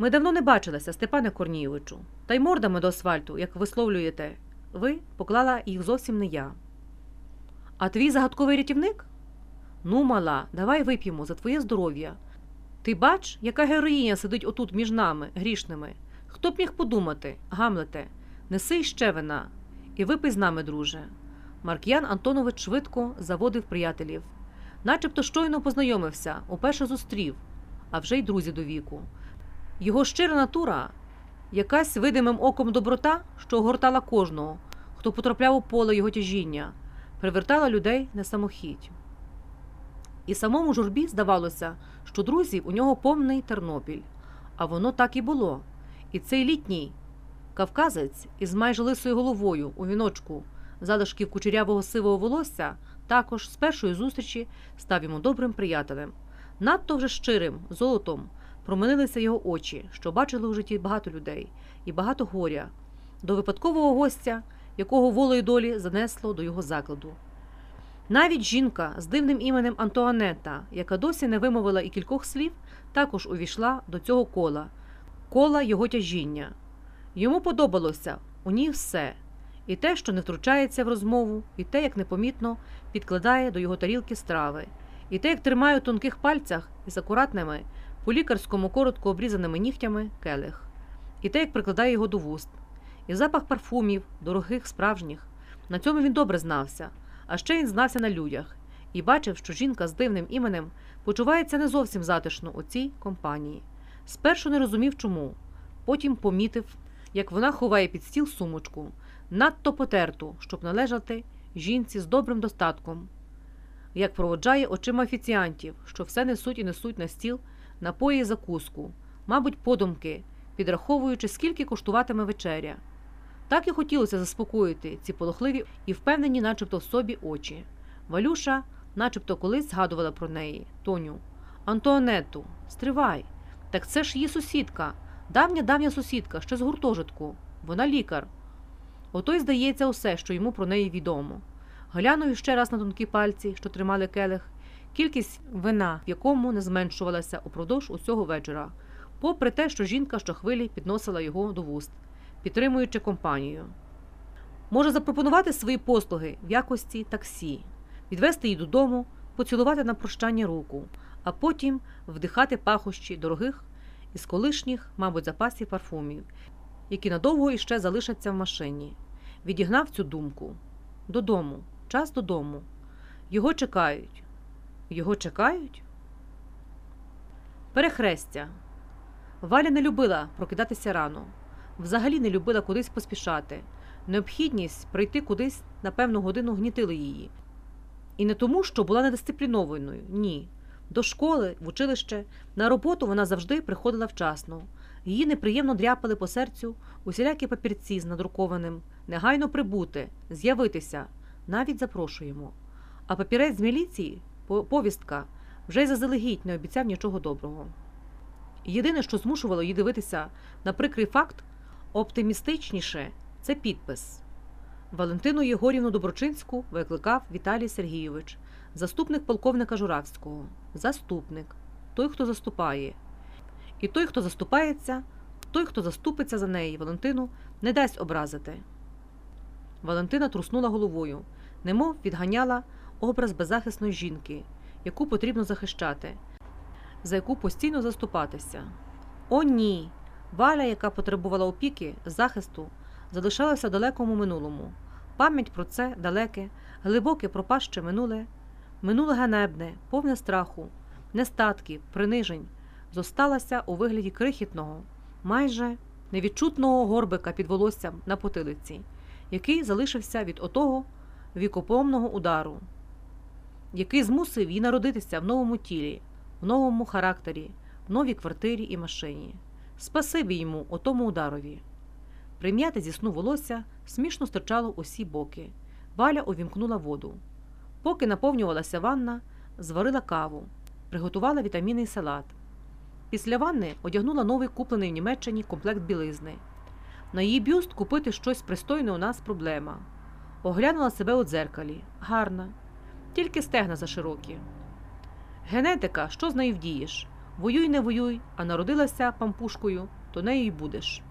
Ми давно не бачилися, Степане Корнійовичу, та й мордами до асфальту, як висловлюєте. Ви поклала їх зовсім не я. А твій загадковий рятівник? Ну, мала, давай вип'ємо за твоє здоров'я. Ти бач, яка героїня сидить отут між нами, грішними. Хто б міг подумати, Гамлете, неси ще вина, і випий з нами, друже. Марк'ян Антонович швидко заводив приятелів. Начебто щойно познайомився, уперше зустрів, а вже й друзі до віку. Його щира натура, якась видимим оком доброта, що огортала кожного, хто потрапляв у поле його тяжіння, привертала людей на самохідь. І самому журбі здавалося, що друзів у нього повний Тернопіль. А воно так і було. І цей літній кавказець із майже лисою головою у віночку залишків кучерявого сивого волосся також з першої зустрічі став йому добрим приятелем. Надто вже щирим, золотом променилися його очі, що бачили у житті багато людей і багато горя, до випадкового гостя, якого волею долі занесло до його закладу. Навіть жінка з дивним іменем Антуанетта, яка досі не вимовила і кількох слів, також увійшла до цього кола, кола його тяжіння. Йому подобалося у ній все і те, що не втручається в розмову, і те, як непомітно підкладає до його тарілки страви, і те, як тримає у тонких пальцях із акуратними, по лікарському коротко обрізаними нігтями келих, і те, як прикладає його до вуст, і запах парфумів, дорогих, справжніх. На цьому він добре знався, а ще він знався на людях. І бачив, що жінка з дивним іменем почувається не зовсім затишно у цій компанії. Спершу не розумів, чому, потім помітив, як вона ховає під стіл сумочку, надто потерту, щоб належати жінці з добрим достатком, як проводжає очима офіціантів, що все несуть і несуть на стіл напої і закуску, мабуть, подумки, підраховуючи, скільки коштуватиме вечеря. Так і хотілося заспокоїти ці полохливі і впевнені, начебто в собі очі. Валюша, начебто колись згадувала про неї, Тоню. Антуанетту, стривай. Так це ж її сусідка, давня давня сусідка, ще з гуртожитку. Вона лікар. Ото й здається усе, що йому про неї відомо. Глянув ще раз на тонкі пальці, що тримали келих, кількість вина, в якому не зменшувалася упродовж усього вечора, попри те, що жінка щохвилі підносила його до вуст, підтримуючи компанію. Може запропонувати свої послуги в якості таксі, відвести її додому, поцілувати на прощання руку, а потім вдихати пахощі дорогих із колишніх, мабуть, запасів парфумів, які надовго іще залишаться в машині. Відігнав цю думку додому, час додому. Його чекають. Його чекають? Перехрестя. Валя не любила прокидатися рано, взагалі не любила кудись поспішати. Необхідність прийти кудись на певну годину гнітили її. І не тому, що була недисциплінованою, ні. До школи, в училище, на роботу вона завжди приходила вчасно. Її неприємно дряпали по серцю усілякі папірці з надрукованим, негайно прибути, з'явитися, навіть запрошуємо. А папірець з міліції, повістка, вже й заздалегідь не обіцяв нічого доброго. Єдине, що змушувало її дивитися на прикрий факт, оптимістичніше це підпис. Валентину Єгорівну Доброчинську викликав Віталій Сергійович, заступник полковника Журавського, заступник, той, хто заступає. І той, хто заступається, той, хто заступиться за неї, Валентину, не дасть образити. Валентина труснула головою, немов відганяла образ беззахисної жінки, яку потрібно захищати, за яку постійно заступатися. О, ні! Валя, яка потребувала опіки, захисту, залишалася в далекому минулому. Пам'ять про це далеке, глибоке пропаще минуле, минуле ганебне, повне страху, нестатків, принижень, зосталася у вигляді крихітного, майже невідчутного горбика під волоссям на потилиці, який залишився від отого вікопомного удару, який змусив її народитися в новому тілі, в новому характері, в новій квартирі і машині. Спасибі йому отому ударові. Прим'яте зі сну волосся смішно стирчало усі боки. Валя увімкнула воду. Поки наповнювалася ванна, зварила каву, приготувала вітамінний салат. Після ванни одягнула новий куплений в Німеччині комплект білизни. На її бюст купити щось пристойне у нас проблема. Оглянула себе у дзеркалі. Гарна, тільки стегна заширокі. Генетика, що з нею вдієш? Воюй, не воюй, а народилася пампушкою, то нею й будеш.